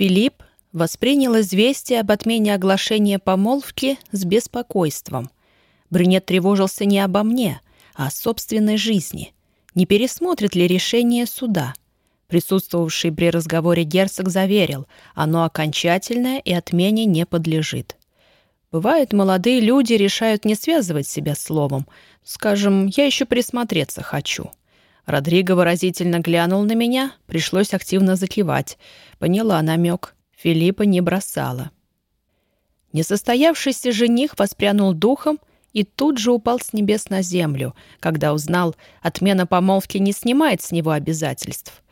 Филипп воспринял известие об отмене оглашения помолвки с беспокойством. Брюнет тревожился не обо мне, а о собственной жизни. Не пересмотрит ли решение суда? Присутствовавший при разговоре герцог заверил, оно окончательное и отмене не подлежит. Бывает, молодые люди решают не связывать себя словом. Скажем, я еще присмотреться хочу. Родриго выразительно глянул на меня, пришлось активно закивать. Поняла намек. Филиппа не бросала. Несостоявшийся жених воспрянул духом и тут же упал с небес на землю, когда узнал, отмена помолвки не снимает с него обязательств.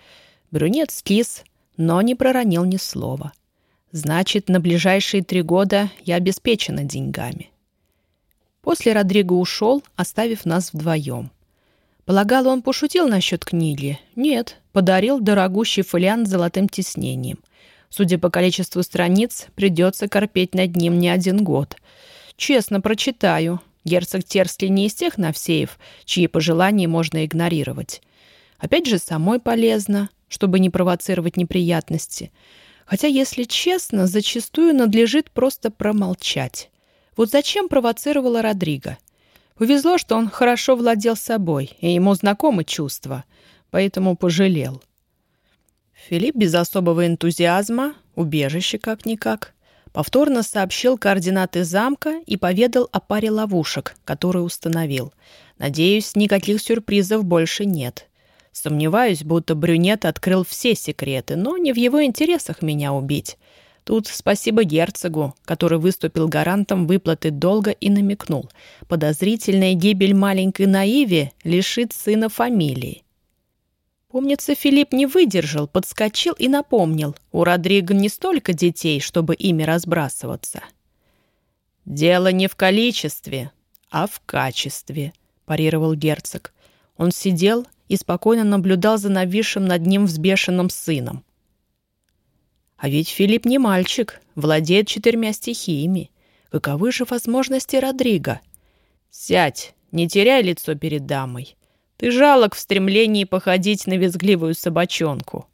Брюнет скис, но не проронил ни слова. Значит, на ближайшие три года я обеспечена деньгами. После Родриго ушел, оставив нас вдвоем. Полагал, он пошутил насчет книги. Нет, подарил дорогущий фолиант с золотым тиснением. Судя по количеству страниц, придется корпеть над ним не один год. Честно прочитаю. Герцог Терский не из тех навсеев, чьи пожелания можно игнорировать. Опять же, самой полезно, чтобы не провоцировать неприятности. Хотя, если честно, зачастую надлежит просто промолчать. Вот зачем провоцировала Родриго? Повезло, что он хорошо владел собой, и ему знакомы чувства, поэтому пожалел. Филипп без особого энтузиазма, убежище как-никак, повторно сообщил координаты замка и поведал о паре ловушек, которые установил. Надеюсь, никаких сюрпризов больше нет. Сомневаюсь, будто брюнет открыл все секреты, но не в его интересах меня убить. Тут спасибо герцогу, который выступил гарантом выплаты долга и намекнул. Подозрительная гибель маленькой Наиве лишит сына фамилии. Помнится, Филипп не выдержал, подскочил и напомнил. У Родриго не столько детей, чтобы ими разбрасываться. «Дело не в количестве, а в качестве», — парировал герцог. Он сидел и спокойно наблюдал за нависшим над ним взбешенным сыном. А ведь Филипп не мальчик, владеет четырьмя стихиями. Каковы же возможности Родриго? «Сядь, не теряй лицо перед дамой. Ты жалок в стремлении походить на визгливую собачонку».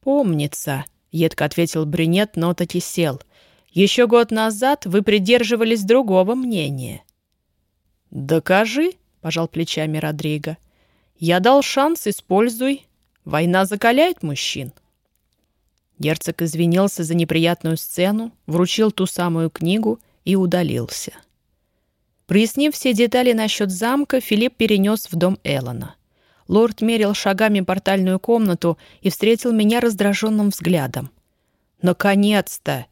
«Помнится», — едко ответил брюнет, но таки сел. «Еще год назад вы придерживались другого мнения». «Докажи», — пожал плечами Родриго. «Я дал шанс, используй. Война закаляет мужчин». Герцог извинился за неприятную сцену, вручил ту самую книгу и удалился. Прояснив все детали насчет замка, Филипп перенес в дом Эллона. Лорд мерил шагами портальную комнату и встретил меня раздраженным взглядом. «Наконец-то!»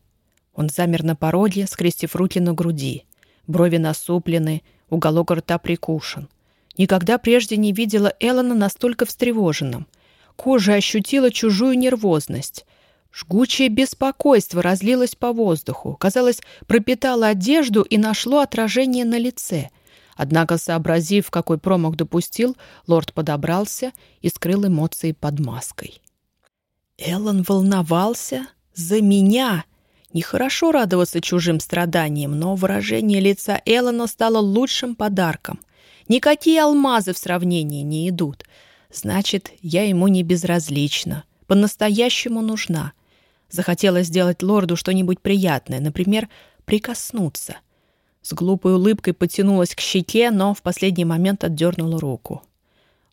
Он замер на пороге, скрестив руки на груди. Брови насуплены, уголок рта прикушен. Никогда прежде не видела Эллона настолько встревоженным. Кожа ощутила чужую нервозность. Жгучее беспокойство разлилось по воздуху, казалось, пропитало одежду и нашло отражение на лице. Однако, сообразив, какой промах допустил, лорд подобрался и скрыл эмоции под маской. Эллен волновался за меня. Нехорошо радоваться чужим страданиям, но выражение лица Эллена стало лучшим подарком. Никакие алмазы в сравнении не идут. Значит, я ему не безразлична, по-настоящему нужна — Захотелось сделать лорду что-нибудь приятное, например, прикоснуться. С глупой улыбкой потянулась к щеке, но в последний момент отдернула руку.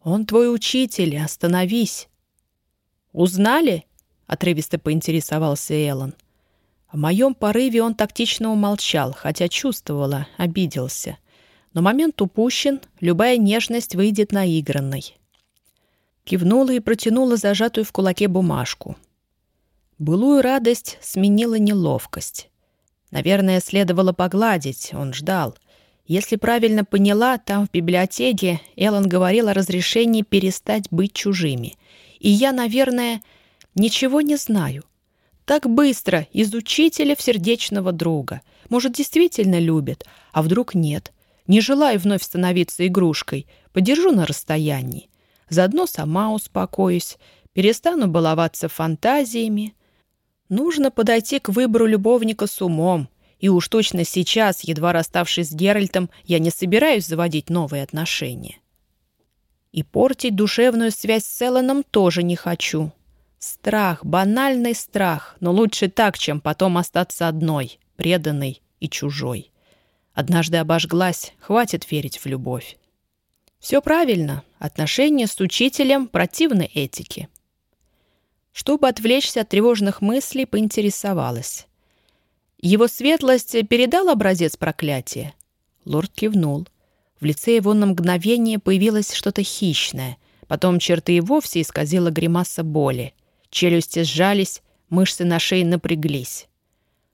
«Он твой учитель, остановись!» «Узнали?» — отрывисто поинтересовался Эллен. О моем порыве он тактично умолчал, хотя чувствовала, обиделся. Но момент упущен, любая нежность выйдет наигранной. Кивнула и протянула зажатую в кулаке бумажку. Былую радость сменила неловкость. Наверное, следовало погладить, он ждал. Если правильно поняла, там в библиотеке Эллен говорил о разрешении перестать быть чужими. И я, наверное, ничего не знаю. Так быстро из учителя в сердечного друга. Может, действительно любит, а вдруг нет. Не желаю вновь становиться игрушкой, подержу на расстоянии. Заодно сама успокоюсь, перестану баловаться фантазиями, Нужно подойти к выбору любовника с умом. И уж точно сейчас, едва расставшись с Геральтом, я не собираюсь заводить новые отношения. И портить душевную связь с Элленом тоже не хочу. Страх, банальный страх, но лучше так, чем потом остаться одной, преданной и чужой. Однажды обожглась, хватит верить в любовь. Все правильно, отношения с учителем противны этике. Чтобы отвлечься от тревожных мыслей, поинтересовалась. Его светлость передал образец проклятия? Лорд кивнул. В лице его на мгновение появилось что-то хищное. Потом черты и вовсе исказила гримаса боли. Челюсти сжались, мышцы на шее напряглись.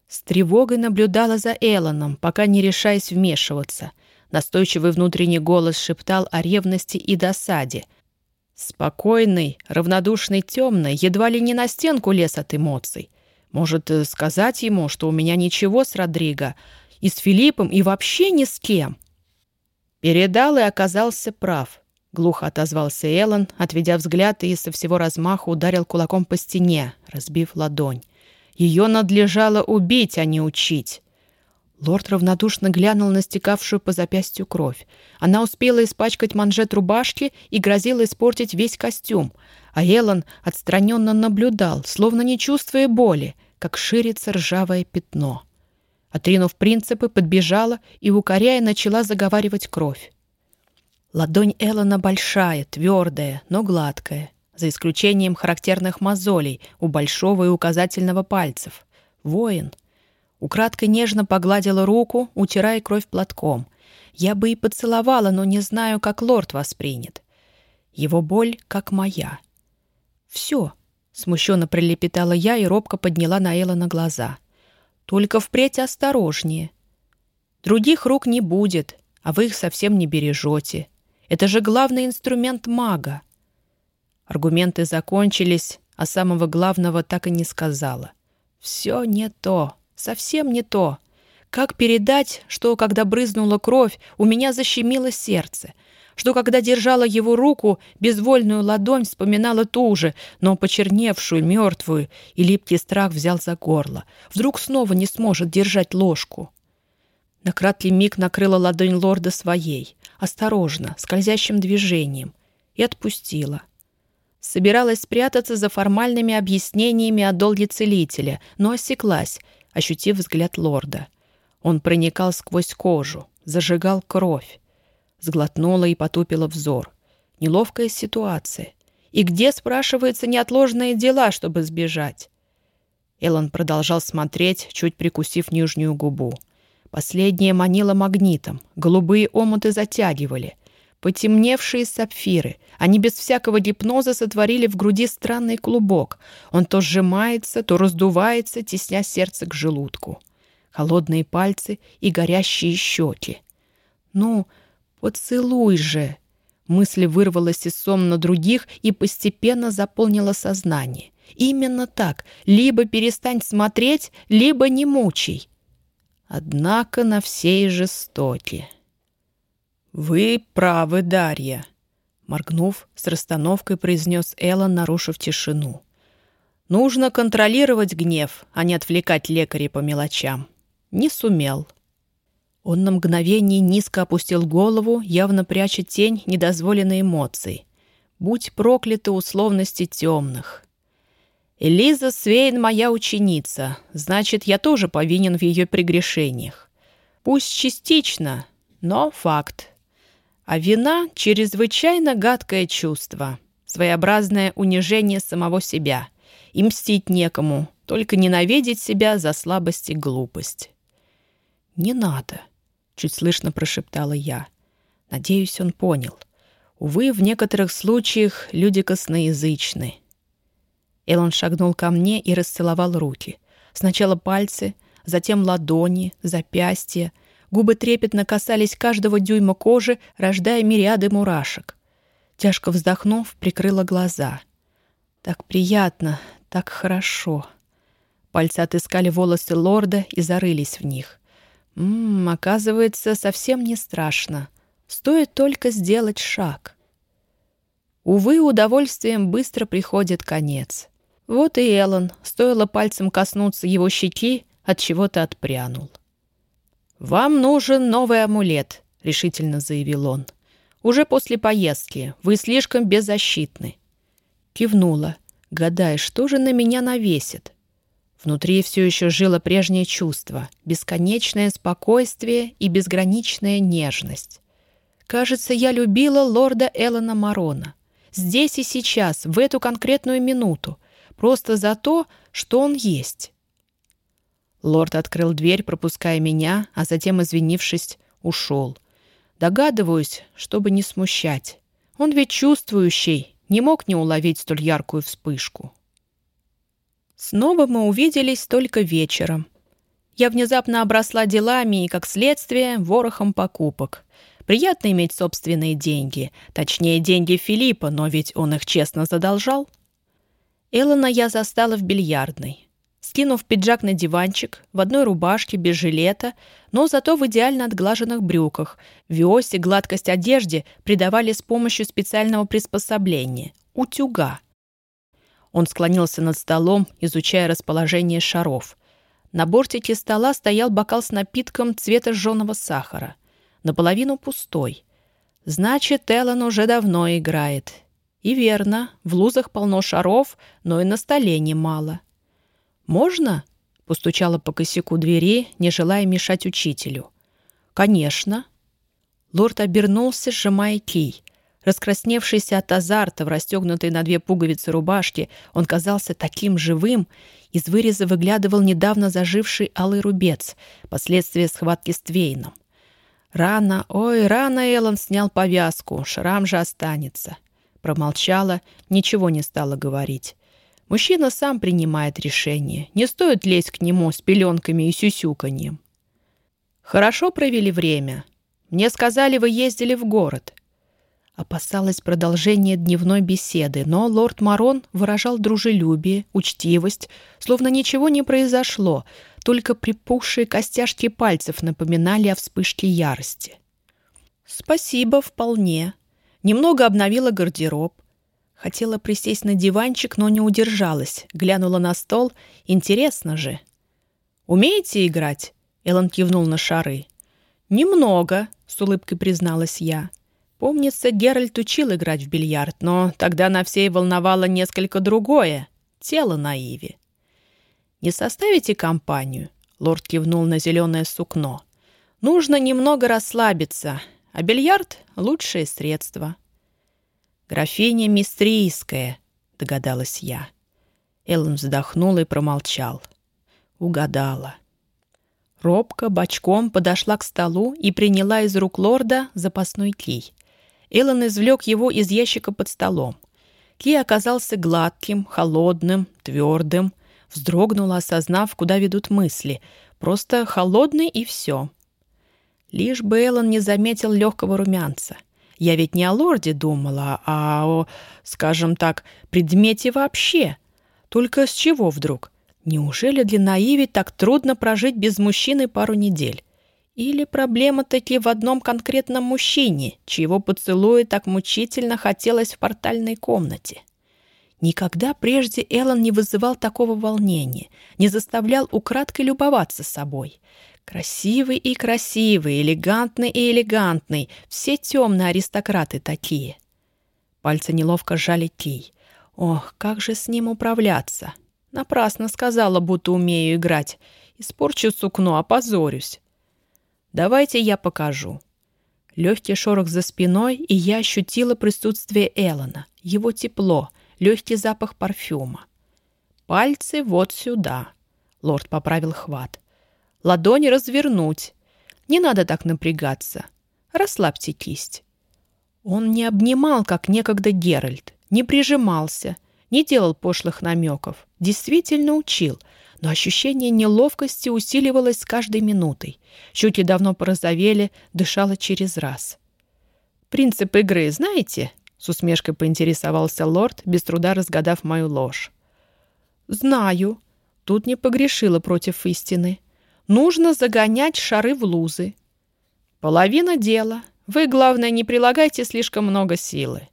С тревогой наблюдала за Элоном, пока не решаясь вмешиваться. Настойчивый внутренний голос шептал о ревности и досаде. Спокойный, равнодушный, темный, едва ли не на стенку лез от эмоций. Может, э, сказать ему, что у меня ничего с Родриго, и с Филиппом, и вообще ни с кем? Передал и оказался прав. Глухо отозвался Эллен, отведя взгляд и со всего размаха ударил кулаком по стене, разбив ладонь. Ее надлежало убить, а не учить. Лорд равнодушно глянул на стекавшую по запястью кровь. Она успела испачкать манжет рубашки и грозила испортить весь костюм, а Эллен отстраненно наблюдал, словно не чувствуя боли, как ширится ржавое пятно. Отринув принципы, подбежала и, укоряя, начала заговаривать кровь. Ладонь Эллона большая, твердая, но гладкая, за исключением характерных мозолей у большого и указательного пальцев. Воин. Украдкой нежно погладила руку, утирая кровь платком. Я бы и поцеловала, но не знаю, как лорд воспринят. Его боль, как моя. «Все», — смущенно прилепетала я и робко подняла на Эллона глаза. «Только впредь осторожнее. Других рук не будет, а вы их совсем не бережете. Это же главный инструмент мага. Аргументы закончились, а самого главного так и не сказала. Все не то, совсем не то. Как передать, что, когда брызнула кровь, у меня защемило сердце, что, когда держала его руку, безвольную ладонь вспоминала ту же, но почерневшую, мертвую, и липкий страх взял за горло. Вдруг снова не сможет держать ложку. На краткий миг накрыла ладонь лорда своей, осторожно, скользящим движением, и отпустила. Собиралась спрятаться за формальными объяснениями о долге целителя, но осеклась, ощутив взгляд лорда. Он проникал сквозь кожу, зажигал кровь. Сглотнула и потупила взор. Неловкая ситуация. И где, спрашивается, неотложные дела, чтобы сбежать? Эллен продолжал смотреть, чуть прикусив нижнюю губу. Последнее манило магнитом, голубые омуты затягивали. Потемневшие сапфиры, они без всякого гипноза сотворили в груди странный клубок. Он то сжимается, то раздувается, тесня сердце к желудку. Холодные пальцы и горящие щеки. «Ну, поцелуй же!» Мысль вырвалась из сом на других и постепенно заполнила сознание. Именно так. Либо перестань смотреть, либо не мучай. Однако на всей жестоки. «Вы правы, Дарья», — моргнув, с расстановкой произнес Эллен, нарушив тишину. «Нужно контролировать гнев, а не отвлекать лекаря по мелочам. Не сумел». Он на мгновение низко опустил голову, явно пряча тень недозволенной эмоций. «Будь прокляты условности темных. Элиза Свейн моя ученица, значит, я тоже повинен в ее прегрешениях. Пусть частично, но факт. А вина — чрезвычайно гадкое чувство, своеобразное унижение самого себя. И мстить некому, только ненавидеть себя за слабость и глупость. «Не надо», — чуть слышно прошептала я. Надеюсь, он понял. Увы, в некоторых случаях люди косноязычны — Элон шагнул ко мне и расцеловал руки. Сначала пальцы, затем ладони, запястья. Губы трепетно касались каждого дюйма кожи, рождая мириады мурашек. Тяжко вздохнув, прикрыла глаза. Так приятно, так хорошо. Пальцы отыскали волосы лорда и зарылись в них. Ммм, оказывается, совсем не страшно. Стоит только сделать шаг. Увы, удовольствием быстро приходит конец. Вот и Эллен, стоило пальцем коснуться его щеки, от чего-то отпрянул. «Вам нужен новый амулет», — решительно заявил он. «Уже после поездки. Вы слишком беззащитны». Кивнула. гадая, что же на меня навесит. Внутри все еще жило прежнее чувство, бесконечное спокойствие и безграничная нежность. Кажется, я любила лорда Эллена Марона. Здесь и сейчас, в эту конкретную минуту. Просто за то, что он есть. Лорд открыл дверь, пропуская меня, а затем, извинившись, ушел. Догадываюсь, чтобы не смущать. Он ведь чувствующий, не мог не уловить столь яркую вспышку. Снова мы увиделись только вечером. Я внезапно обросла делами и, как следствие, ворохом покупок. Приятно иметь собственные деньги, точнее, деньги Филиппа, но ведь он их честно задолжал. Эллона я застала в бильярдной. Скинув пиджак на диванчик, в одной рубашке, без жилета, но зато в идеально отглаженных брюках, виосе гладкость одежде придавали с помощью специального приспособления — утюга. Он склонился над столом, изучая расположение шаров. На бортике стола стоял бокал с напитком цвета жженого сахара — наполовину пустой. Значит, Эллен уже давно играет. И верно, в лузах полно шаров, но и на столе немало. «Можно?» — постучала по косяку двери, не желая мешать учителю. «Конечно». Лорд обернулся, сжимая кий. Раскрасневшийся от азарта в расстегнутой на две пуговицы рубашке, он казался таким живым. Из выреза выглядывал недавно заживший алый рубец, последствия схватки с Твейном. Рано, ой, рано Эллен снял повязку, шрам же останется. Промолчала, ничего не стала говорить. Мужчина сам принимает решение. Не стоит лезть к нему с пеленками и сюсюканьем. Хорошо провели время. Мне сказали, вы ездили в город. Опасалась продолжения дневной беседы, но лорд Марон выражал дружелюбие, учтивость, словно ничего не произошло, только припухшие костяшки пальцев напоминали о вспышке ярости. «Спасибо, вполне. Немного обновила гардероб. Хотела присесть на диванчик, но не удержалась. Глянула на стол. Интересно же. «Умеете играть?» Эллен кивнул на шары. «Немного», — с улыбкой призналась я. Помнится, Геральт учил играть в бильярд, но тогда на всей волновало несколько другое — тело на Иве. «Не составите компанию?» — лорд кивнул на зеленое сукно. «Нужно немного расслабиться, а бильярд — лучшее средство». «Графиня Мистрийская», — догадалась я. Эллен вздохнул и промолчал. Угадала. Робко бочком подошла к столу и приняла из рук лорда запасной кий. Эллен извлек его из ящика под столом. Кий оказался гладким, холодным, твердым. Вздрогнула, осознав, куда ведут мысли. Просто холодный и все. Лишь бы Эллен не заметил легкого румянца. Я ведь не о лорде думала, а о, скажем так, предмете вообще. Только с чего вдруг? Неужели для Наиви так трудно прожить без мужчины пару недель? Или проблема таки в одном конкретном мужчине, чьего поцелуя так мучительно хотелось в портальной комнате? Никогда прежде Эллен не вызывал такого волнения, не заставлял украдкой любоваться собой. Красивый и красивый, элегантный и элегантный, все темные аристократы такие. Пальцы неловко сжали кий. Ох, как же с ним управляться? Напрасно сказала, будто умею играть. Испорчу сукно, опозорюсь. Давайте я покажу. Легкий шорох за спиной, и я ощутила присутствие Эллона, его тепло, легкий запах парфюма. Пальцы вот сюда. Лорд поправил хват. Ладони развернуть. Не надо так напрягаться. Расслабьте кисть. Он не обнимал, как некогда Геральт, не прижимался, не делал пошлых намеков, действительно учил — но ощущение неловкости усиливалось с каждой минутой. Щеки давно порозовели, дышала через раз. «Принцип игры знаете?» — с усмешкой поинтересовался лорд, без труда разгадав мою ложь. «Знаю». Тут не погрешила против истины. «Нужно загонять шары в лузы». «Половина дела. Вы, главное, не прилагайте слишком много силы».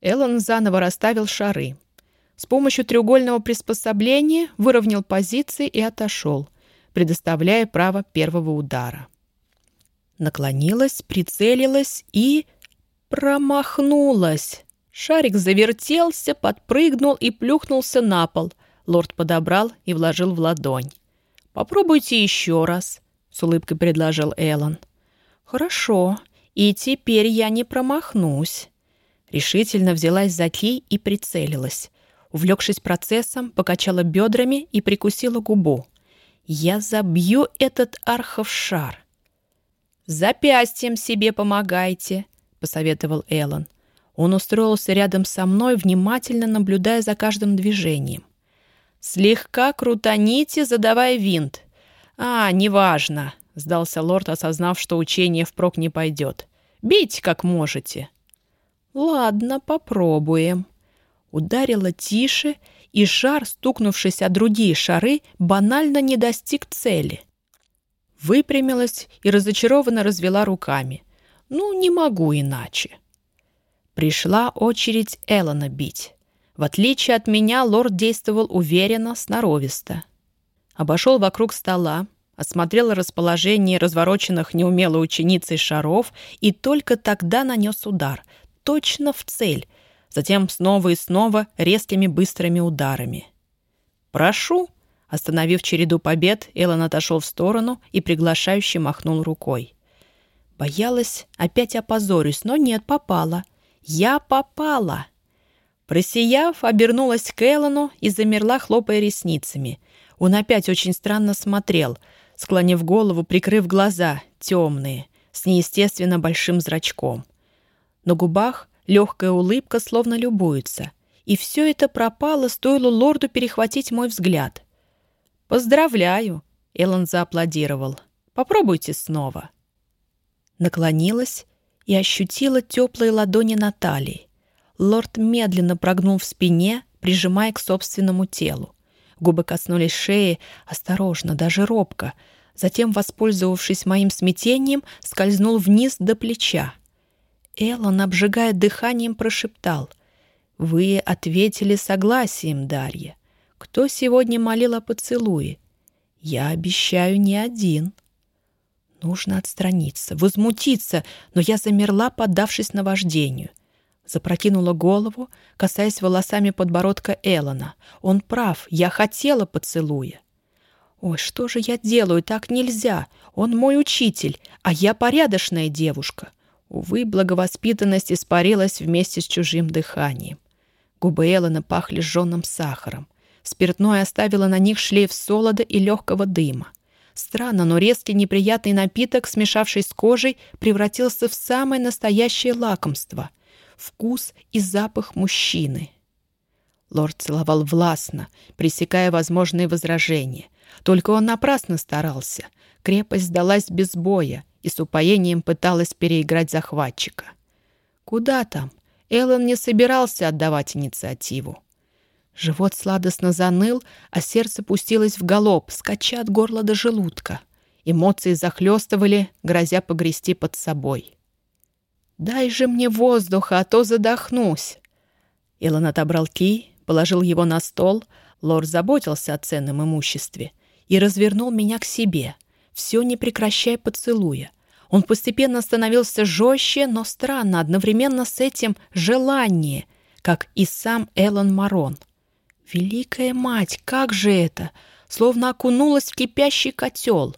Эллен заново расставил шары. С помощью треугольного приспособления выровнял позиции и отошел, предоставляя право первого удара. Наклонилась, прицелилась и... промахнулась. Шарик завертелся, подпрыгнул и плюхнулся на пол. Лорд подобрал и вложил в ладонь. «Попробуйте еще раз», — с улыбкой предложил Эллен. «Хорошо, и теперь я не промахнусь». Решительно взялась за кей и прицелилась. Увлекшись процессом, покачала бедрами и прикусила губу. «Я забью этот архов шар». «Запястьем себе помогайте», — посоветовал Эллен. Он устроился рядом со мной, внимательно наблюдая за каждым движением. «Слегка крутаните, задавая винт». «А, неважно», — сдался лорд, осознав, что учение впрок не пойдет. «Бейте, как можете». «Ладно, попробуем». Ударила тише, и шар, стукнувшись о другие шары, банально не достиг цели. Выпрямилась и разочарованно развела руками. «Ну, не могу иначе». Пришла очередь Эллона бить. В отличие от меня, лорд действовал уверенно, сноровисто. Обошел вокруг стола, осмотрел расположение развороченных неумелой ученицей шаров и только тогда нанес удар, точно в цель, затем снова и снова резкими быстрыми ударами. «Прошу!» Остановив череду побед, Эллен отошел в сторону и приглашающе махнул рукой. Боялась, опять опозорюсь, но нет, попала. Я попала!» Просияв, обернулась к Эллону и замерла, хлопая ресницами. Он опять очень странно смотрел, склонив голову, прикрыв глаза, темные, с неестественно большим зрачком. На губах легкая улыбка, словно любуется. И все это пропало, стоило лорду перехватить мой взгляд. «Поздравляю!» — Эллен зааплодировал. «Попробуйте снова». Наклонилась и ощутила теплые ладони Натальи. Лорд медленно прогнул в спине, прижимая к собственному телу. Губы коснулись шеи, осторожно, даже робко. Затем, воспользовавшись моим смятением, скользнул вниз до плеча. Эллон, обжигая дыханием, прошептал. «Вы ответили согласием, Дарья. Кто сегодня молил о поцелуе? Я обещаю не один». Нужно отстраниться, возмутиться, но я замерла, поддавшись наваждению. Запрокинула голову, касаясь волосами подбородка Эллона. Он прав, я хотела поцелуя. «Ой, что же я делаю? Так нельзя. Он мой учитель, а я порядочная девушка». Увы, благовоспитанность испарилась вместе с чужим дыханием. Губы Эллона пахли сжженным сахаром. Спиртное оставило на них шлейф солода и легкого дыма. Странно, но резкий неприятный напиток, смешавшись с кожей, превратился в самое настоящее лакомство — вкус и запах мужчины. Лорд целовал властно, пресекая возможные возражения. Только он напрасно старался. Крепость сдалась без боя и с упоением пыталась переиграть захватчика. Куда там? Эллен не собирался отдавать инициативу. Живот сладостно заныл, а сердце пустилось в галоп, скача от горла до желудка. Эмоции захлестывали, грозя погрести под собой. «Дай же мне воздуха, а то задохнусь!» Илон отобрал кий, положил его на стол, лорд заботился о ценном имуществе и развернул меня к себе, все не прекращая поцелуя. Он постепенно становился жестче, но странно, одновременно с этим желание, как и сам Элон Марон — Великая мать, как же это? Словно окунулась в кипящий котел.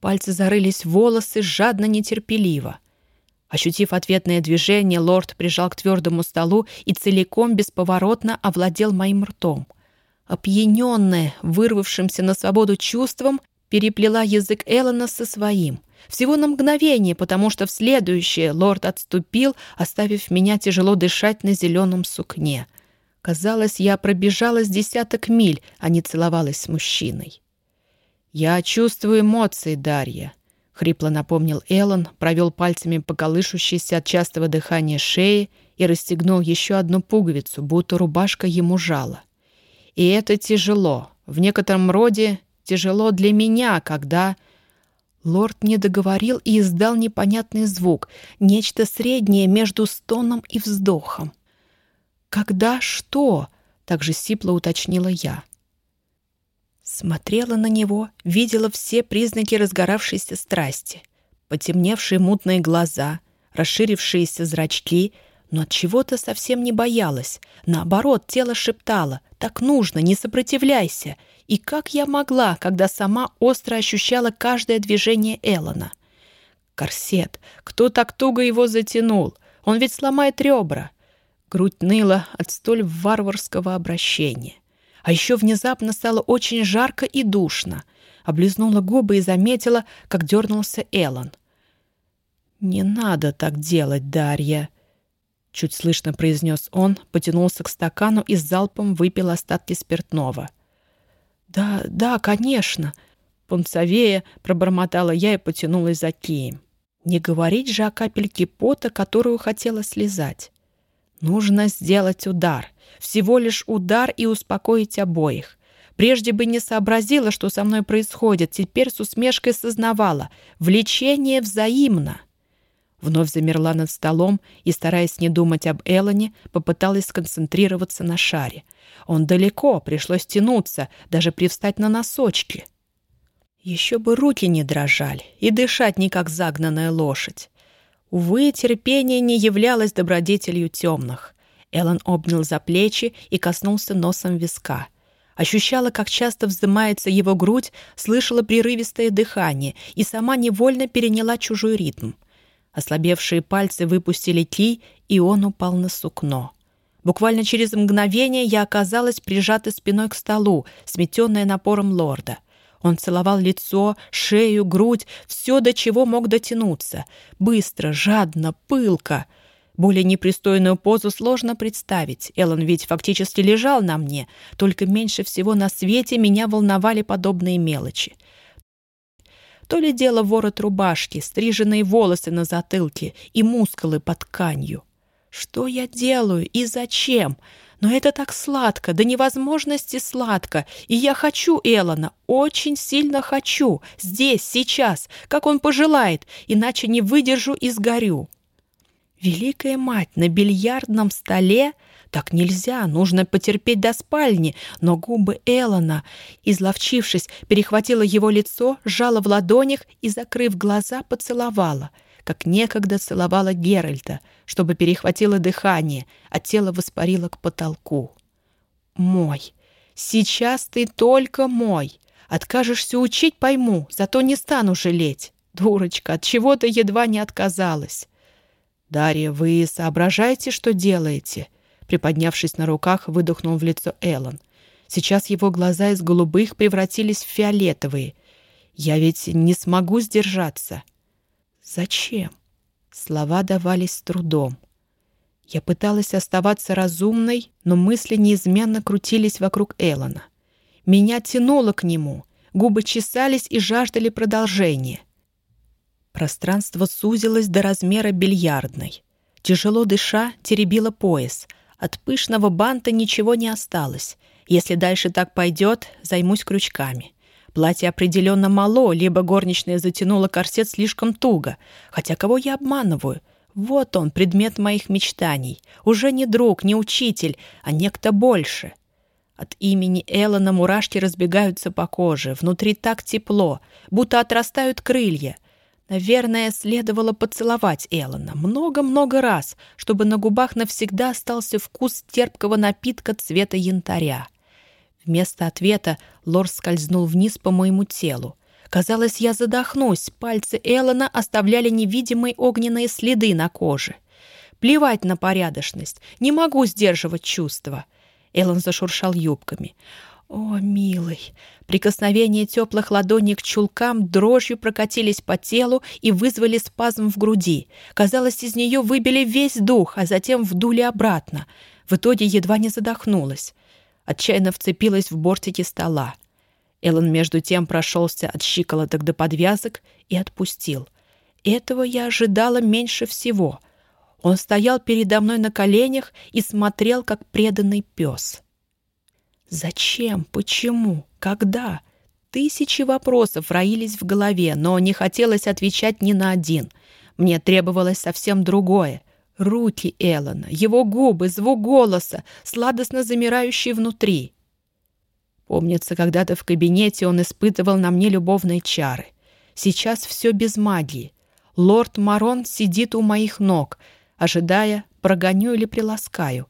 Пальцы зарылись в волосы жадно нетерпеливо. Ощутив ответное движение, лорд прижал к твердому столу и целиком бесповоротно овладел моим ртом. Опьяненная, вырвавшимся на свободу чувством, переплела язык Эллона со своим. Всего на мгновение, потому что в следующее лорд отступил, оставив меня тяжело дышать на зеленом сукне. Казалось, я пробежала с десяток миль, а не целовалась с мужчиной. «Я чувствую эмоции, Дарья», — хрипло напомнил Эллен, провел пальцами по колышущейся от частого дыхания шеи и расстегнул еще одну пуговицу, будто рубашка ему жала. «И это тяжело. В некотором роде тяжело для меня, когда...» Лорд не договорил и издал непонятный звук, нечто среднее между стоном и вздохом. «Когда что?» — также сипло уточнила я. Смотрела на него, видела все признаки разгоравшейся страсти. Потемневшие мутные глаза, расширившиеся зрачки, но от чего-то совсем не боялась. Наоборот, тело шептало «Так нужно, не сопротивляйся!» И как я могла, когда сама остро ощущала каждое движение Эллона? Корсет. Кто так туго его затянул? Он ведь сломает ребра. Грудь ныла от столь варварского обращения. А еще внезапно стало очень жарко и душно. Облизнула губы и заметила, как дернулся Эллон. «Не надо так делать, Дарья!» Чуть слышно произнес он, потянулся к стакану и с залпом выпил остатки спиртного. «Да, да, конечно!» Пунцовея пробормотала я и потянулась за кием. Не говорить же о капельке пота, которую хотела слезать. Нужно сделать удар. Всего лишь удар и успокоить обоих. Прежде бы не сообразила, что со мной происходит, теперь с усмешкой сознавала. Влечение взаимно. Вновь замерла над столом и, стараясь не думать об Элоне, попыталась сконцентрироваться на шаре. Он далеко, пришлось тянуться, даже привстать на носочки. Еще бы руки не дрожали и дышать не как загнанная лошадь. Увы, терпение не являлось добродетелью темных. Эллен обнял за плечи и коснулся носом виска. Ощущала, как часто вздымается его грудь, слышала прерывистое дыхание и сама невольно переняла чужой ритм. Ослабевшие пальцы выпустили ки, и он упал на сукно. Буквально через мгновение я оказалась прижата спиной к столу, сметенная напором лорда. Он целовал лицо, шею, грудь, все, до чего мог дотянуться. Быстро, жадно, пылко. Более непристойную позу сложно представить. Эллен ведь фактически лежал на мне. Только меньше всего на свете меня волновали подобные мелочи. То ли дело ворот рубашки, стриженные волосы на затылке и мускулы под тканью. Что я делаю и зачем? Но это так сладко, до невозможности сладко. И я хочу Элона, очень сильно хочу. Здесь, сейчас, как он пожелает, иначе не выдержу и сгорю. Великая мать, на бильярдном столе так нельзя, нужно потерпеть до спальни, но губы Элона, изловчившись, перехватила его лицо, сжала в ладонях и, закрыв глаза, поцеловала, как некогда целовала Геральта, чтобы перехватило дыхание, а тело воспарило к потолку. «Мой! Сейчас ты только мой! Откажешься учить, пойму, зато не стану жалеть. Дурочка, от чего ты едва не отказалась!» «Дарья, вы соображаете, что делаете?» Приподнявшись на руках, выдохнул в лицо Эллен. Сейчас его глаза из голубых превратились в фиолетовые. Я ведь не смогу сдержаться. Зачем? Слова давались с трудом. Я пыталась оставаться разумной, но мысли неизменно крутились вокруг Эллона. Меня тянуло к нему, губы чесались и жаждали продолжения. Пространство сузилось до размера бильярдной. Тяжело дыша, теребила пояс — от пышного банта ничего не осталось. Если дальше так пойдет, займусь крючками. Платье определенно мало, либо горничная затянула корсет слишком туго. Хотя кого я обманываю? Вот он, предмет моих мечтаний. Уже не друг, не учитель, а некто больше. От имени Эллона мурашки разбегаются по коже. Внутри так тепло, будто отрастают крылья. Наверное, следовало поцеловать Эллона много-много раз, чтобы на губах навсегда остался вкус терпкого напитка цвета янтаря. Вместо ответа лорд скользнул вниз по моему телу. Казалось, я задохнусь, пальцы Эллона оставляли невидимые огненные следы на коже. Плевать на порядочность, не могу сдерживать чувства. Эллон зашуршал юбками. «О, милый!» Прикосновения теплых ладоней к чулкам дрожью прокатились по телу и вызвали спазм в груди. Казалось, из нее выбили весь дух, а затем вдули обратно. В итоге едва не задохнулась. Отчаянно вцепилась в бортики стола. Эллен между тем прошелся от щиколоток до подвязок и отпустил. Этого я ожидала меньше всего. Он стоял передо мной на коленях и смотрел, как преданный пес. Зачем? Почему? Когда? Тысячи вопросов роились в голове, но не хотелось отвечать ни на один. Мне требовалось совсем другое. Руки Эллона, его губы, звук голоса, сладостно замирающий внутри. Помнится, когда-то в кабинете он испытывал на мне любовные чары. Сейчас все без магии. Лорд Марон сидит у моих ног, ожидая, прогоню или приласкаю.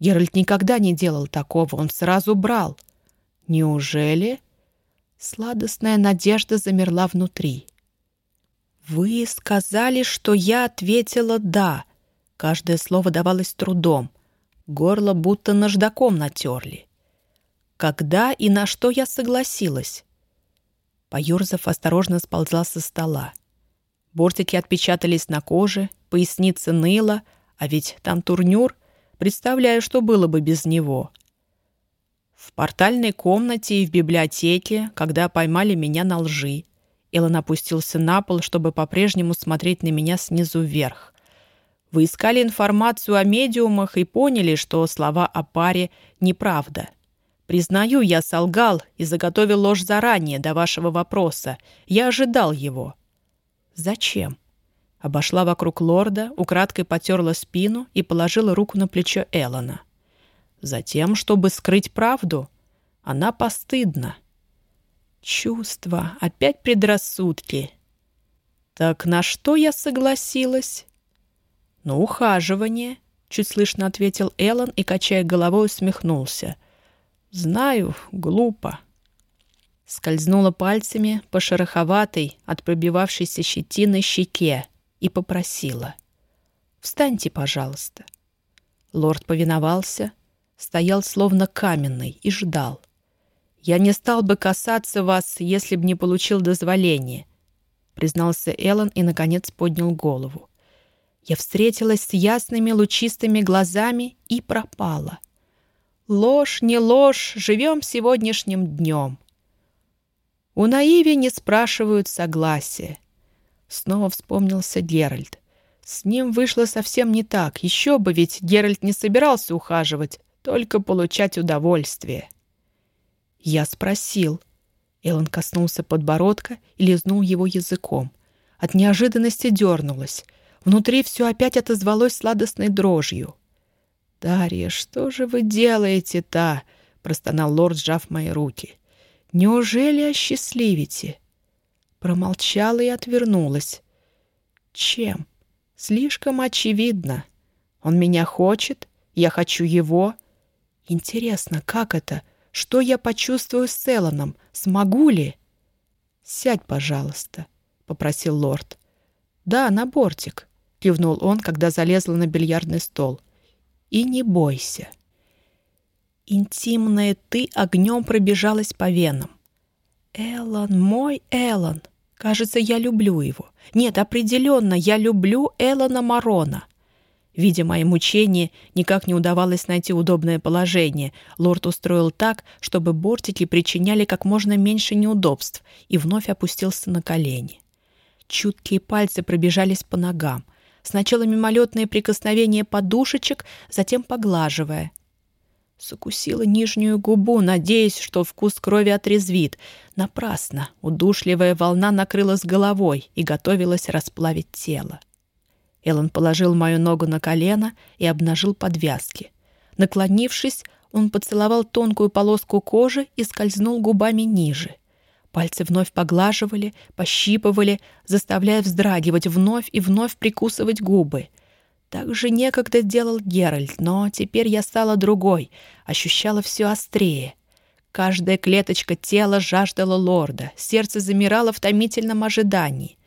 Геральт никогда не делал такого, он сразу брал. Неужели? Сладостная надежда замерла внутри. «Вы сказали, что я ответила «да». Каждое слово давалось трудом. Горло будто наждаком натерли. Когда и на что я согласилась? Поюрзав осторожно сползла со стола. Бортики отпечатались на коже, поясница ныла, а ведь там турнюр. Представляю, что было бы без него. В портальной комнате и в библиотеке, когда поймали меня на лжи. Илон опустился на пол, чтобы по-прежнему смотреть на меня снизу вверх. Вы искали информацию о медиумах и поняли, что слова о паре — неправда. Признаю, я солгал и заготовил ложь заранее до вашего вопроса. Я ожидал его. Зачем? Обошла вокруг лорда, украдкой потерла спину и положила руку на плечо Эллона. Затем, чтобы скрыть правду. Она постыдна. Чувства, опять предрассудки. Так на что я согласилась? На ухаживание, чуть слышно ответил Эллен и, качая головой, усмехнулся. Знаю, глупо. Скользнула пальцами по шероховатой, от пробивавшейся щетины щеке и попросила. «Встаньте, пожалуйста». Лорд повиновался, стоял словно каменный и ждал. «Я не стал бы касаться вас, если б не получил дозволения», признался Эллен и, наконец, поднял голову. Я встретилась с ясными лучистыми глазами и пропала. Ложь, не ложь, живем сегодняшним днем. У Наиви не спрашивают согласия. Снова вспомнился Геральт. С ним вышло совсем не так. Еще бы, ведь Геральт не собирался ухаживать, только получать удовольствие. Я спросил. Эллен коснулся подбородка и лизнул его языком. От неожиданности дернулась. Внутри все опять отозвалось сладостной дрожью. «Дарья, что же вы делаете-то?» — простонал лорд, сжав мои руки. «Неужели осчастливите?» Промолчала и отвернулась. «Чем?» «Слишком очевидно. Он меня хочет, я хочу его. Интересно, как это? Что я почувствую с Эллоном? Смогу ли?» «Сядь, пожалуйста», — попросил лорд. «Да, на бортик», — кивнул он, когда залезла на бильярдный стол. «И не бойся». Интимное «ты» огнем пробежалось по венам. «Эллон, мой Эллон!» Кажется, я люблю его. Нет, определенно, я люблю Эллона Марона. Видя мои мучения, никак не удавалось найти удобное положение. Лорд устроил так, чтобы бортики причиняли как можно меньше неудобств, и вновь опустился на колени. Чуткие пальцы пробежались по ногам. Сначала мимолетные прикосновения подушечек, затем поглаживая. Сукусила нижнюю губу, надеясь, что вкус крови отрезвит. Напрасно. Удушливая волна накрылась головой и готовилась расплавить тело. Эллен положил мою ногу на колено и обнажил подвязки. Наклонившись, он поцеловал тонкую полоску кожи и скользнул губами ниже. Пальцы вновь поглаживали, пощипывали, заставляя вздрагивать, вновь и вновь прикусывать губы — так же некогда делал Геральт, но теперь я стала другой, ощущала все острее. Каждая клеточка тела жаждала лорда, сердце замирало в томительном ожидании.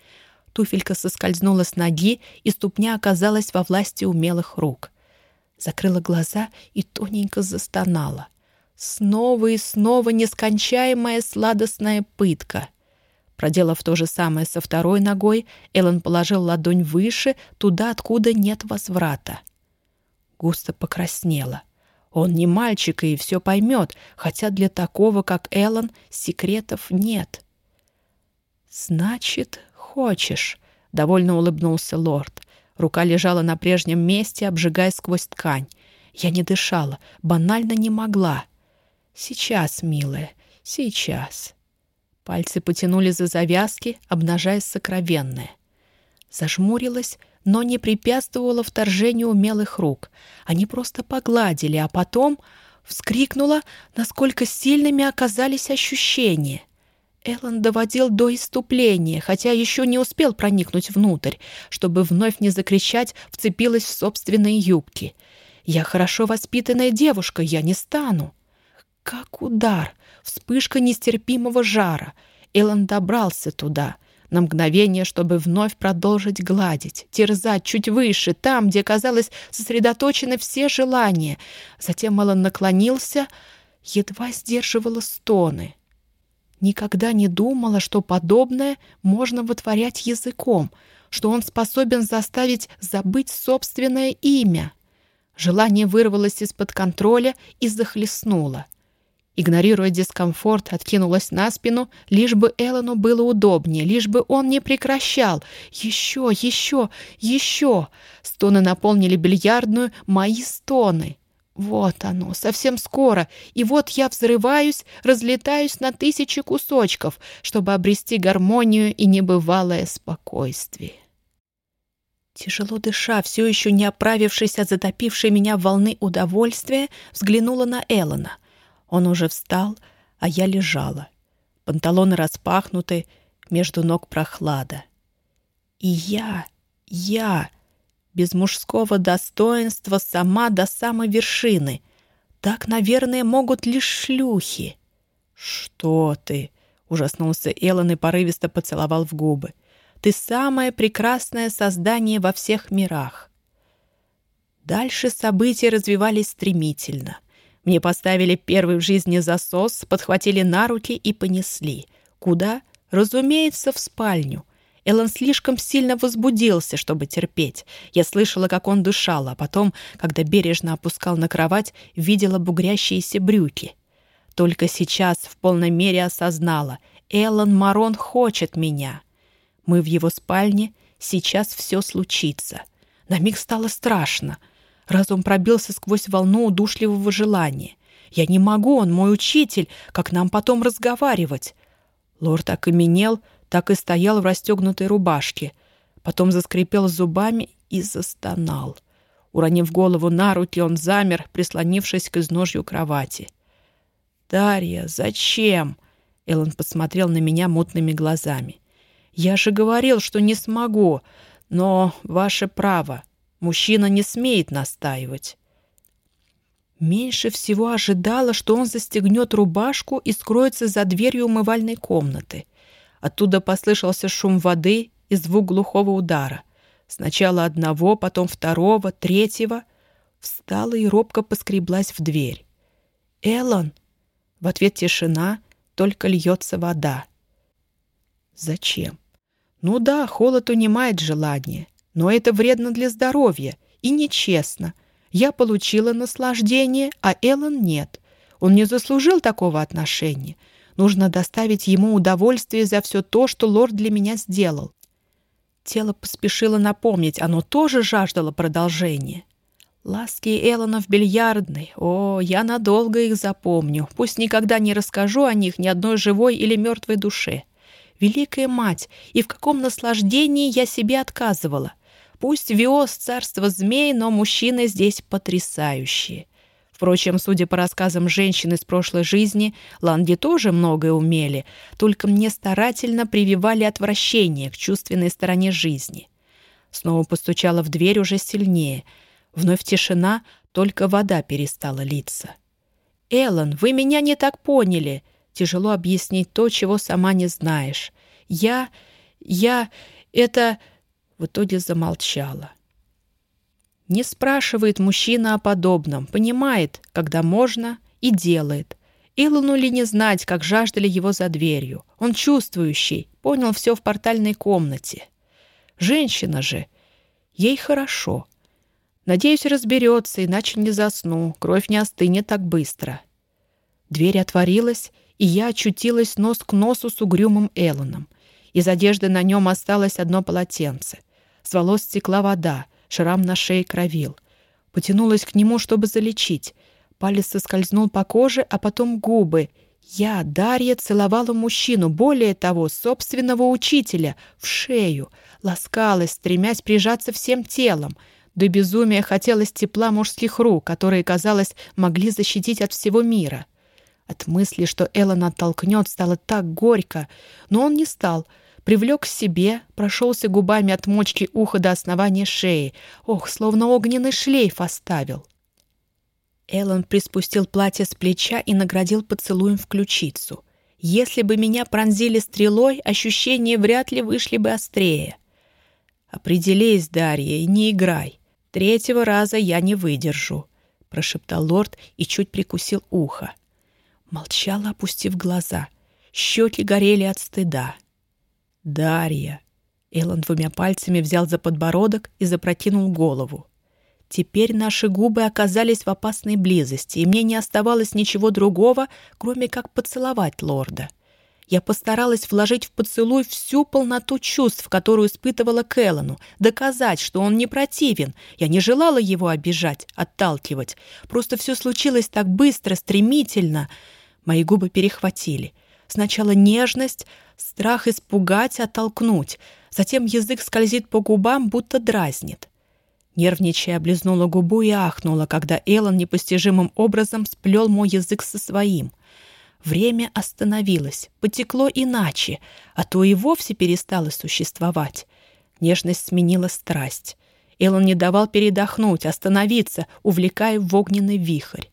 Туфелька соскользнула с ноги, и ступня оказалась во власти умелых рук. Закрыла глаза и тоненько застонала. Снова и снова нескончаемая сладостная пытка — Проделав то же самое со второй ногой, Эллен положил ладонь выше, туда, откуда нет возврата. Густо покраснела. Он не мальчик и все поймет, хотя для такого, как Эллен, секретов нет. «Значит, хочешь», — довольно улыбнулся лорд. Рука лежала на прежнем месте, обжигая сквозь ткань. Я не дышала, банально не могла. «Сейчас, милая, сейчас». Пальцы потянули за завязки, обнажая сокровенное. Зажмурилась, но не препятствовала вторжению умелых рук. Они просто погладили, а потом вскрикнула, насколько сильными оказались ощущения. Эллен доводил до иступления, хотя еще не успел проникнуть внутрь, чтобы вновь не закричать, вцепилась в собственные юбки. «Я хорошо воспитанная девушка, я не стану!» Как удар! Вспышка нестерпимого жара. Эллен добрался туда — на мгновение, чтобы вновь продолжить гладить, терзать чуть выше, там, где, казалось, сосредоточены все желания. Затем Эллен наклонился, едва сдерживала стоны. Никогда не думала, что подобное можно вытворять языком, что он способен заставить забыть собственное имя. Желание вырвалось из-под контроля и захлестнуло. Игнорируя дискомфорт, откинулась на спину, лишь бы Эллону было удобнее, лишь бы он не прекращал. Еще, еще, еще! Стоны наполнили бильярдную, мои стоны. Вот оно, совсем скоро, и вот я взрываюсь, разлетаюсь на тысячи кусочков, чтобы обрести гармонию и небывалое спокойствие. Тяжело дыша, все еще не оправившись от затопившей меня волны удовольствия, взглянула на Эллона. Он уже встал, а я лежала. Панталоны распахнуты, между ног прохлада. И я, я без мужского достоинства сама до самой вершины. Так, наверное, могут лишь шлюхи. «Что ты?» — ужаснулся Эллен и порывисто поцеловал в губы. «Ты самое прекрасное создание во всех мирах». Дальше события развивались стремительно. Мне поставили первый в жизни засос, подхватили на руки и понесли. Куда? Разумеется, в спальню. Эллен слишком сильно возбудился, чтобы терпеть. Я слышала, как он дышал, а потом, когда бережно опускал на кровать, видела бугрящиеся брюки. Только сейчас в полной мере осознала. Эллен Марон хочет меня. Мы в его спальне, сейчас все случится. На миг стало страшно. Разум пробился сквозь волну удушливого желания. Я не могу, он мой учитель, как нам потом разговаривать? Лорд окаменел, так и стоял в расстегнутой рубашке. Потом заскрипел зубами и застонал. Уронив голову на руки, он замер, прислонившись к изножью кровати. «Дарья, зачем?» Эллен посмотрел на меня мутными глазами. «Я же говорил, что не смогу, но ваше право. Мужчина не смеет настаивать». Меньше всего ожидала, что он застегнет рубашку и скроется за дверью умывальной комнаты. Оттуда послышался шум воды и звук глухого удара. Сначала одного, потом второго, третьего. Встала и робко поскреблась в дверь. «Эллон!» В ответ тишина, только льется вода. «Зачем?» «Ну да, холод унимает желание, но это вредно для здоровья и нечестно. Я получила наслаждение, а Эллон нет. Он не заслужил такого отношения. Нужно доставить ему удовольствие за все то, что лорд для меня сделал. Тело поспешило напомнить, оно тоже жаждало продолжения. Ласки Эллона в бильярдной. О, я надолго их запомню. Пусть никогда не расскажу о них ни одной живой или мертвой душе. Великая мать, и в каком наслаждении я себе отказывала. Пусть Виос царство змей, но мужчины здесь потрясающие. Впрочем, судя по рассказам женщин из прошлой жизни, ланги тоже многое умели, только мне старательно прививали отвращение к чувственной стороне жизни. Снова постучала в дверь уже сильнее. Вновь тишина, только вода перестала литься. «Эллен, вы меня не так поняли!» Тяжело объяснить то, чего сама не знаешь. «Я... я... это...» В итоге замолчала. Не спрашивает мужчина о подобном, понимает, когда можно, и делает. Илону ли не знать, как жаждали его за дверью? Он чувствующий, понял все в портальной комнате. Женщина же, ей хорошо. Надеюсь, разберется, иначе не засну, кровь не остынет так быстро. Дверь отворилась, и я очутилась нос к носу с угрюмым Эллоном. Из одежды на нем осталось одно полотенце. С волос стекла вода — Шрам на шее кровил. Потянулась к нему, чтобы залечить. Палец соскользнул по коже, а потом губы. Я, Дарья, целовала мужчину, более того, собственного учителя, в шею. Ласкалась, стремясь прижаться всем телом. До безумия хотелось тепла мужских рук, которые, казалось, могли защитить от всего мира. От мысли, что Эллен оттолкнет, стало так горько, но он не стал. Привлек к себе, прошелся губами от мочки уха до основания шеи. Ох, словно огненный шлейф оставил. Эллен приспустил платье с плеча и наградил поцелуем в ключицу. Если бы меня пронзили стрелой, ощущения вряд ли вышли бы острее. «Определись, Дарья, и не играй. Третьего раза я не выдержу», — прошептал лорд и чуть прикусил ухо. Молчала, опустив глаза. Щеки горели от стыда. «Дарья!» Эллен двумя пальцами взял за подбородок и запрокинул голову. Теперь наши губы оказались в опасной близости, и мне не оставалось ничего другого, кроме как поцеловать лорда. Я постаралась вложить в поцелуй всю полноту чувств, которую испытывала Кэллану, доказать, что он не противен. Я не желала его обижать, отталкивать. Просто все случилось так быстро, стремительно. Мои губы перехватили. Сначала нежность, страх испугать, оттолкнуть. Затем язык скользит по губам, будто дразнит. Нервничая, облизнула губу и ахнула, когда Эллен непостижимым образом сплел мой язык со своим. Время остановилось, потекло иначе, а то и вовсе перестало существовать. Нежность сменила страсть. Эллен не давал передохнуть, остановиться, увлекая в огненный вихрь.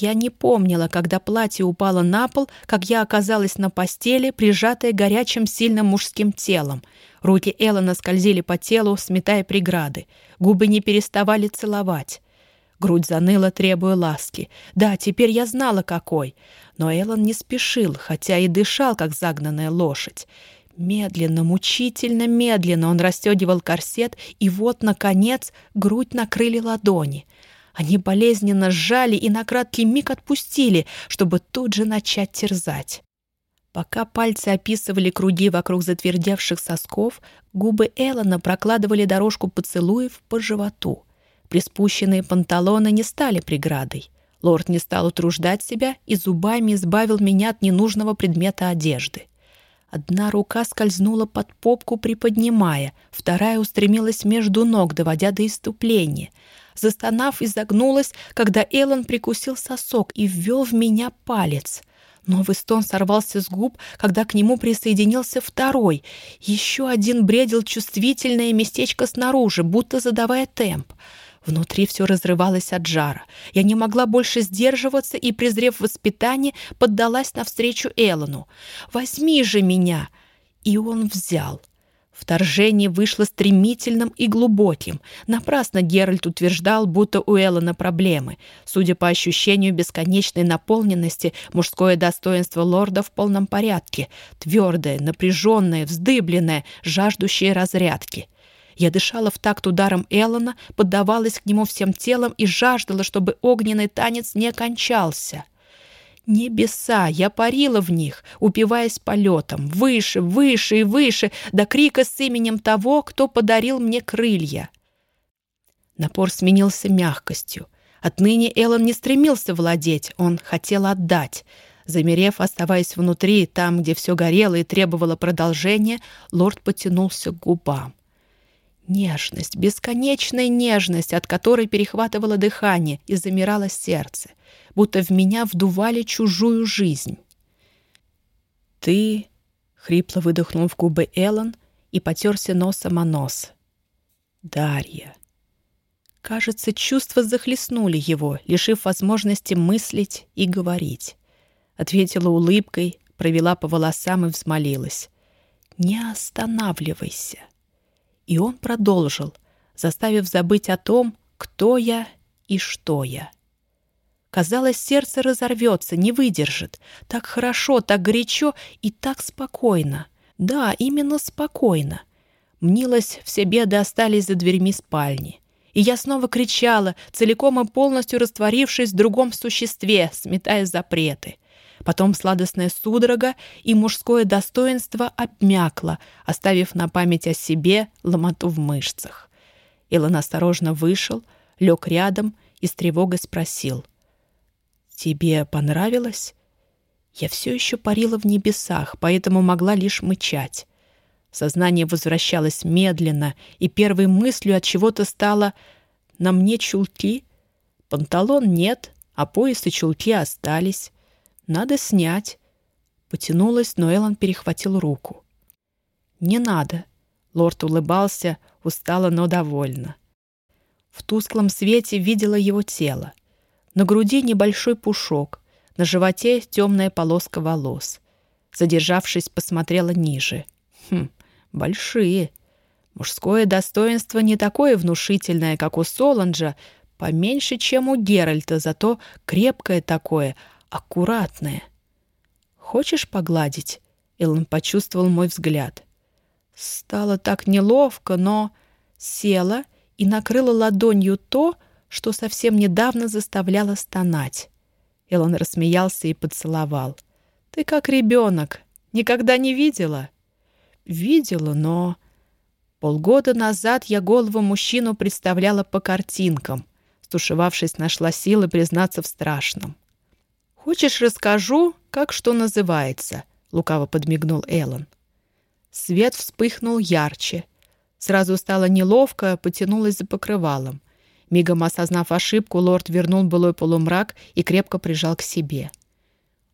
Я не помнила, когда платье упало на пол, как я оказалась на постели, прижатая горячим сильным мужским телом. Руки Эллона скользили по телу, сметая преграды. Губы не переставали целовать. Грудь заныла, требуя ласки. Да, теперь я знала, какой. Но Эллон не спешил, хотя и дышал, как загнанная лошадь. Медленно, мучительно, медленно он расстегивал корсет, и вот, наконец, грудь накрыли ладони — они болезненно сжали и на краткий миг отпустили, чтобы тут же начать терзать. Пока пальцы описывали круги вокруг затвердевших сосков, губы Эллона прокладывали дорожку поцелуев по животу. Приспущенные панталоны не стали преградой. Лорд не стал утруждать себя и зубами избавил меня от ненужного предмета одежды. Одна рука скользнула под попку, приподнимая, вторая устремилась между ног, доводя до иступления — Застонав, изогнулась, когда Эллен прикусил сосок и ввел в меня палец. Новый стон сорвался с губ, когда к нему присоединился второй. Еще один бредил чувствительное местечко снаружи, будто задавая темп. Внутри все разрывалось от жара. Я не могла больше сдерживаться и, презрев воспитание, поддалась навстречу Эллону. «Возьми же меня!» И он взял. Вторжение вышло стремительным и глубоким. Напрасно Геральт утверждал, будто у Эллона проблемы. Судя по ощущению бесконечной наполненности, мужское достоинство лорда в полном порядке. Твердое, напряженное, вздыбленное, жаждущее разрядки. Я дышала в такт ударом Эллона, поддавалась к нему всем телом и жаждала, чтобы огненный танец не кончался. Небеса, я парила в них, упиваясь полетом, выше, выше и выше, до крика с именем того, кто подарил мне крылья. Напор сменился мягкостью. Отныне Эллен не стремился владеть, он хотел отдать. Замерев, оставаясь внутри, там, где все горело и требовало продолжения, лорд потянулся к губам. Нежность, бесконечная нежность, от которой перехватывало дыхание и замирало сердце — будто в меня вдували чужую жизнь. «Ты...» — хрипло выдохнул в губы Эллен и потерся носом о нос. «Дарья...» Кажется, чувства захлестнули его, лишив возможности мыслить и говорить. Ответила улыбкой, провела по волосам и взмолилась. «Не останавливайся!» И он продолжил, заставив забыть о том, кто я и что я. Казалось, сердце разорвется, не выдержит. Так хорошо, так горячо и так спокойно. Да, именно спокойно. Мнилось, все беды остались за дверьми спальни. И я снова кричала, целиком и полностью растворившись в другом существе, сметая запреты. Потом сладостная судорога и мужское достоинство обмякло, оставив на память о себе ломоту в мышцах. Илон осторожно вышел, лег рядом и с тревогой спросил. «Тебе понравилось?» Я все еще парила в небесах, поэтому могла лишь мычать. Сознание возвращалось медленно, и первой мыслью от чего-то стало «на мне чулки?» Панталон нет, а пояс и чулки остались. Надо снять. Потянулась, но Эллен перехватил руку. «Не надо». Лорд улыбался, устало, но довольно. В тусклом свете видела его тело. На груди небольшой пушок, на животе темная полоска волос. Задержавшись, посмотрела ниже. Хм, большие. Мужское достоинство не такое внушительное, как у Соланджа, поменьше, чем у Геральта, зато крепкое такое, аккуратное. «Хочешь погладить?» Эллен почувствовал мой взгляд. Стало так неловко, но села и накрыла ладонью то, что совсем недавно заставляло стонать. Эллен рассмеялся и поцеловал. «Ты как ребенок. Никогда не видела?» «Видела, но...» Полгода назад я голову мужчину представляла по картинкам. Стушевавшись, нашла силы признаться в страшном. «Хочешь, расскажу, как что называется?» — лукаво подмигнул Эллен. Свет вспыхнул ярче. Сразу стало неловко, потянулась за покрывалом. Мигом осознав ошибку, лорд вернул былой полумрак и крепко прижал к себе.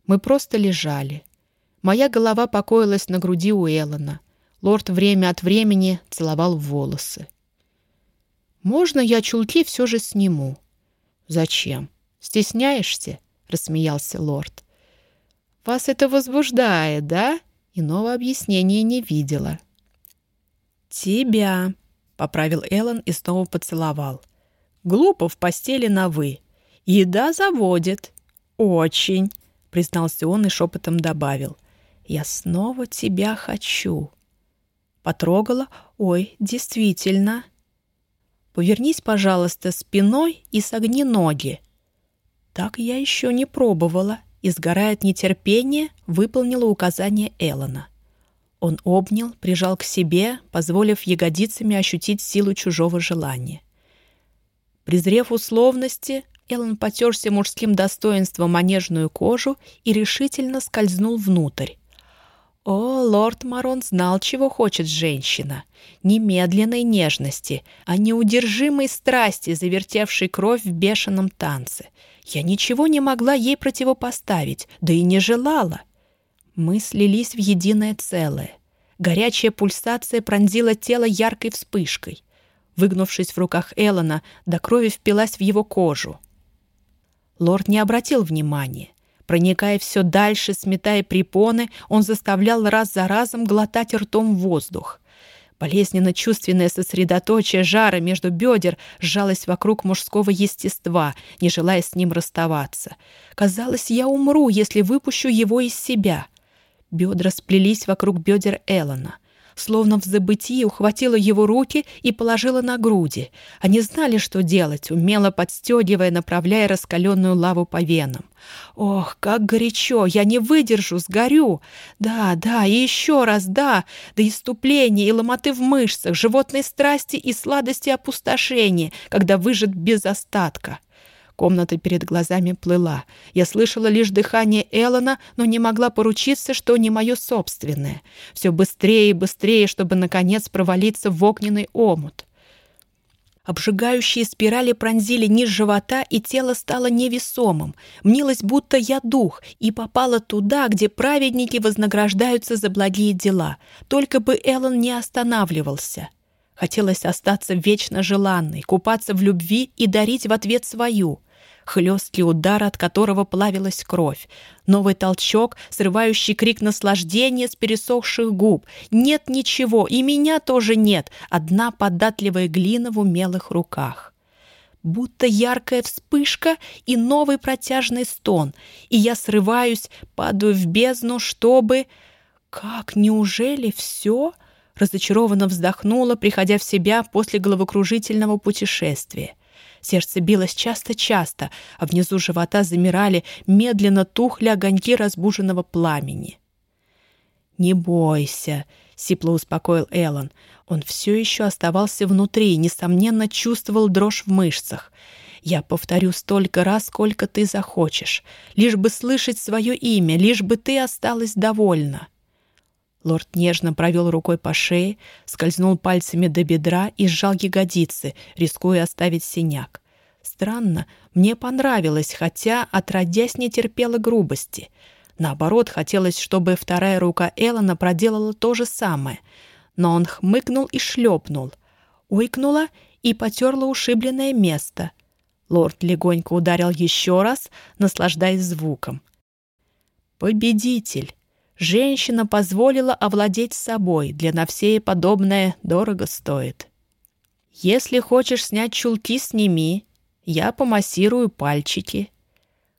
Мы просто лежали. Моя голова покоилась на груди у Эллена. Лорд время от времени целовал волосы. «Можно я чулки все же сниму?» «Зачем? Стесняешься?» — рассмеялся лорд. «Вас это возбуждает, да?» Иного объяснения не видела. «Тебя», — поправил Эллен и снова поцеловал. «Глупо в постели на «вы». Еда заводит». «Очень», — признался он и шепотом добавил. «Я снова тебя хочу». Потрогала. «Ой, действительно». «Повернись, пожалуйста, спиной и согни ноги». «Так я еще не пробовала», и, сгорая от нетерпения, выполнила указание Эллона. Он обнял, прижал к себе, позволив ягодицами ощутить силу чужого желания. Презрев условности, Эллен потерся мужским достоинством манежную кожу и решительно скользнул внутрь. О, лорд Марон знал, чего хочет женщина. Немедленной нежности, а неудержимой страсти, завертевшей кровь в бешеном танце. Я ничего не могла ей противопоставить, да и не желала. Мы слились в единое целое. Горячая пульсация пронзила тело яркой вспышкой. Выгнувшись в руках Эллона, до крови впилась в его кожу. Лорд не обратил внимания. Проникая все дальше, сметая препоны, он заставлял раз за разом глотать ртом воздух. Болезненно-чувственное сосредоточие жара между бедер сжалось вокруг мужского естества, не желая с ним расставаться. Казалось, я умру, если выпущу его из себя. Бедра сплелись вокруг бедер Эллона — словно в забытии ухватила его руки и положила на груди. Они знали, что делать, умело подстегивая, направляя раскаленную лаву по венам. «Ох, как горячо! Я не выдержу, сгорю!» «Да, да, и еще раз, да! До иступления и ломоты в мышцах, животной страсти и сладости опустошения, когда выжат без остатка!» Комната перед глазами плыла. Я слышала лишь дыхание Эллона, но не могла поручиться, что не мое собственное. Все быстрее и быстрее, чтобы, наконец, провалиться в огненный омут. Обжигающие спирали пронзили низ живота, и тело стало невесомым. Мнилось, будто я дух, и попала туда, где праведники вознаграждаются за благие дела. Только бы Эллен не останавливался. Хотелось остаться вечно желанной, купаться в любви и дарить в ответ свою хлесткий удар, от которого плавилась кровь. Новый толчок, срывающий крик наслаждения с пересохших губ. Нет ничего, и меня тоже нет. Одна податливая глина в умелых руках. Будто яркая вспышка и новый протяжный стон. И я срываюсь, падаю в бездну, чтобы... Как, неужели все? Разочарованно вздохнула, приходя в себя после головокружительного путешествия. Сердце билось часто-часто, а внизу живота замирали, медленно тухли огоньки разбуженного пламени. «Не бойся», — сипло успокоил Эллен. Он все еще оставался внутри и, несомненно, чувствовал дрожь в мышцах. «Я повторю столько раз, сколько ты захочешь, лишь бы слышать свое имя, лишь бы ты осталась довольна». Лорд нежно провел рукой по шее, скользнул пальцами до бедра и сжал ягодицы, рискуя оставить синяк. Странно, мне понравилось, хотя, отродясь, не терпела грубости. Наоборот, хотелось, чтобы вторая рука Эллона проделала то же самое. Но он хмыкнул и шлепнул. Уйкнула и потерла ушибленное место. Лорд легонько ударил еще раз, наслаждаясь звуком. «Победитель!» Женщина позволила овладеть собой, для Навсея подобное дорого стоит. «Если хочешь снять чулки, сними. Я помассирую пальчики».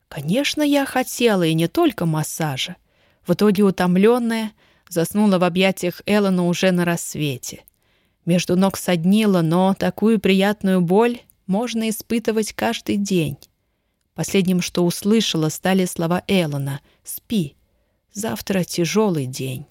Конечно, я хотела, и не только массажа. В итоге утомленная, заснула в объятиях Эллона уже на рассвете. Между ног соднила, но такую приятную боль можно испытывать каждый день. Последним, что услышала, стали слова Эллона «Спи, завтра тяжелый день».